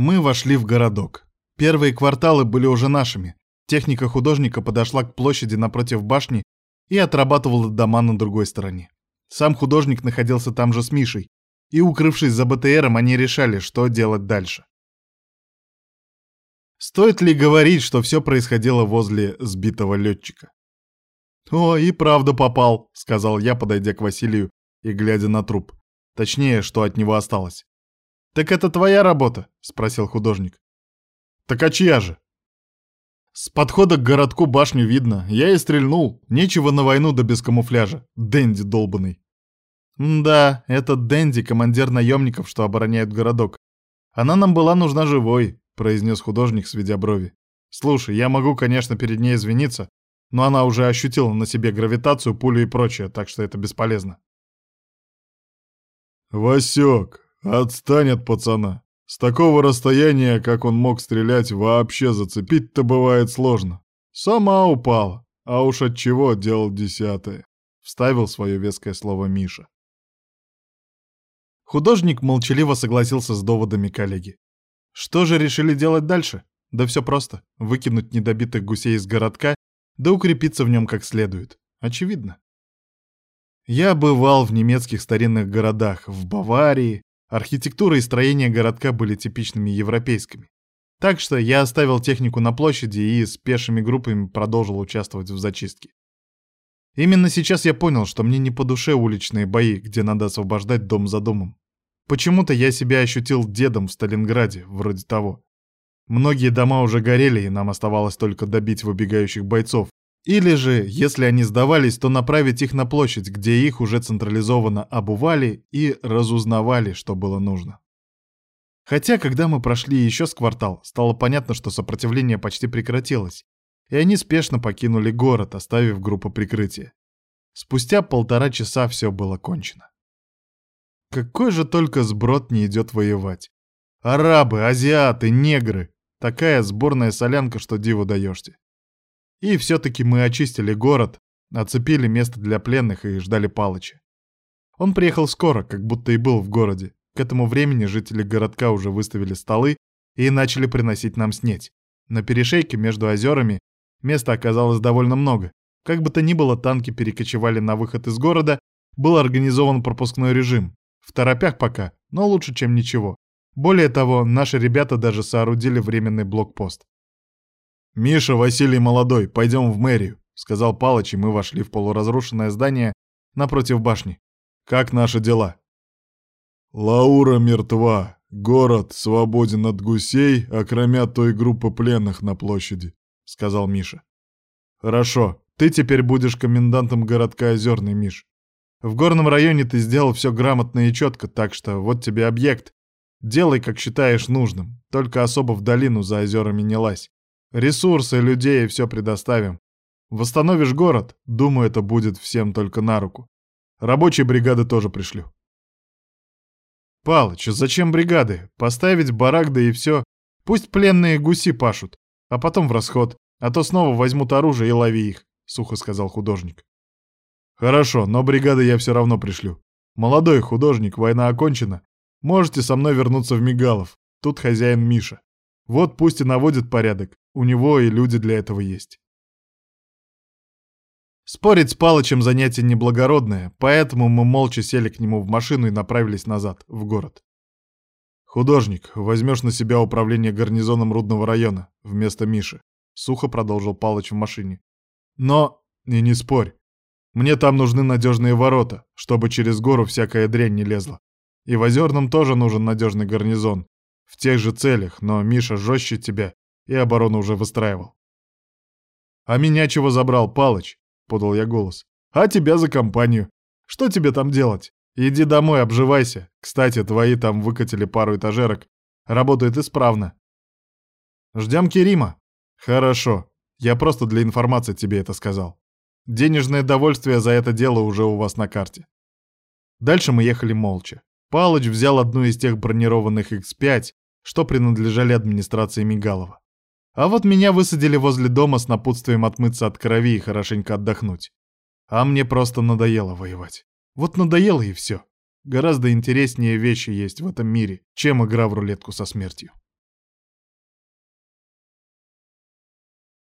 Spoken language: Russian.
Мы вошли в городок. Первые кварталы были уже нашими. Техника художника подошла к площади напротив башни и отрабатывала дома на другой стороне. Сам художник находился там же с Мишей, и, укрывшись за БТРом, они решали, что делать дальше. Стоит ли говорить, что все происходило возле сбитого летчика? «О, и правда попал», — сказал я, подойдя к Василию и глядя на труп. Точнее, что от него осталось. «Так это твоя работа?» — спросил художник. «Так а чья же?» «С подхода к городку башню видно. Я и стрельнул. Нечего на войну да без камуфляжа. Дэнди долбанный». «Да, этот Дэнди — командир наемников, что обороняют городок. Она нам была нужна живой», — произнес художник, сведя брови. «Слушай, я могу, конечно, перед ней извиниться, но она уже ощутила на себе гравитацию, пулю и прочее, так что это бесполезно». «Васек, отстань от пацана. С такого расстояния, как он мог стрелять, вообще зацепить-то бывает сложно. Сама упала, а уж от чего делал десятое», — вставил свое веское слово Миша. Художник молчаливо согласился с доводами коллеги. Что же решили делать дальше? Да все просто. Выкинуть недобитых гусей из городка, да укрепиться в нем как следует. Очевидно. Я бывал в немецких старинных городах, в Баварии. Архитектура и строение городка были типичными европейскими. Так что я оставил технику на площади и с пешими группами продолжил участвовать в зачистке. Именно сейчас я понял, что мне не по душе уличные бои, где надо освобождать дом за домом. Почему-то я себя ощутил дедом в Сталинграде, вроде того. Многие дома уже горели, и нам оставалось только добить выбегающих бойцов, или же, если они сдавались, то направить их на площадь, где их уже централизованно обували и разузнавали, что было нужно. Хотя, когда мы прошли еще с квартал, стало понятно, что сопротивление почти прекратилось, и они спешно покинули город, оставив группу прикрытия. Спустя полтора часа все было кончено. Какой же только сброд не идет воевать. Арабы, азиаты, негры. Такая сборная солянка, что диву даешься. И все-таки мы очистили город, оцепили место для пленных и ждали Палыча. Он приехал скоро, как будто и был в городе. К этому времени жители городка уже выставили столы и начали приносить нам снеть. На перешейке между озерами места оказалось довольно много. Как бы то ни было, танки перекочевали на выход из города, был организован пропускной режим. В торопях пока, но лучше, чем ничего. Более того, наши ребята даже соорудили временный блокпост. «Миша, Василий Молодой, пойдем в мэрию», — сказал Палыч, и мы вошли в полуразрушенное здание напротив башни. «Как наши дела?» «Лаура мертва. Город свободен от гусей, окромя той группы пленных на площади», — сказал Миша. «Хорошо. Ты теперь будешь комендантом городка Озерный, Миш. В горном районе ты сделал все грамотно и четко, так что вот тебе объект. Делай, как считаешь нужным, только особо в долину за озерами не лазь. Ресурсы, людей все предоставим. Восстановишь город, думаю, это будет всем только на руку. Рабочие бригады тоже пришлю. Палыч, зачем бригады? Поставить барак, да и все. Пусть пленные гуси пашут, а потом в расход, а то снова возьмут оружие и лови их, — сухо сказал художник. Хорошо, но бригады я все равно пришлю. Молодой художник, война окончена. Можете со мной вернуться в Мигалов. Тут хозяин Миша. Вот пусть и наводит порядок. У него и люди для этого есть. Спорить с Палычем занятие неблагородное, поэтому мы молча сели к нему в машину и направились назад, в город. «Художник, возьмешь на себя управление гарнизоном Рудного района вместо Миши», — сухо продолжил Палыч в машине. «Но... и не спорь. Мне там нужны надежные ворота, чтобы через гору всякая дрянь не лезла. И в Озерном тоже нужен надежный гарнизон. В тех же целях, но Миша жестче тебя и оборону уже выстраивал. «А меня чего забрал, Палыч?» — подал я голос. «А тебя за компанию. Что тебе там делать? Иди домой, обживайся. Кстати, твои там выкатили пару этажерок. Работает исправно. Ждем Керима. Хорошо. Я просто для информации тебе это сказал. Денежное довольствие за это дело уже у вас на карте. Дальше мы ехали молча. Палыч взял одну из тех бронированных X5, что принадлежали администрации Мигалова. А вот меня высадили возле дома с напутствием отмыться от крови и хорошенько отдохнуть. А мне просто надоело воевать. Вот надоело и все. Гораздо интереснее вещи есть в этом мире, чем игра в рулетку со смертью.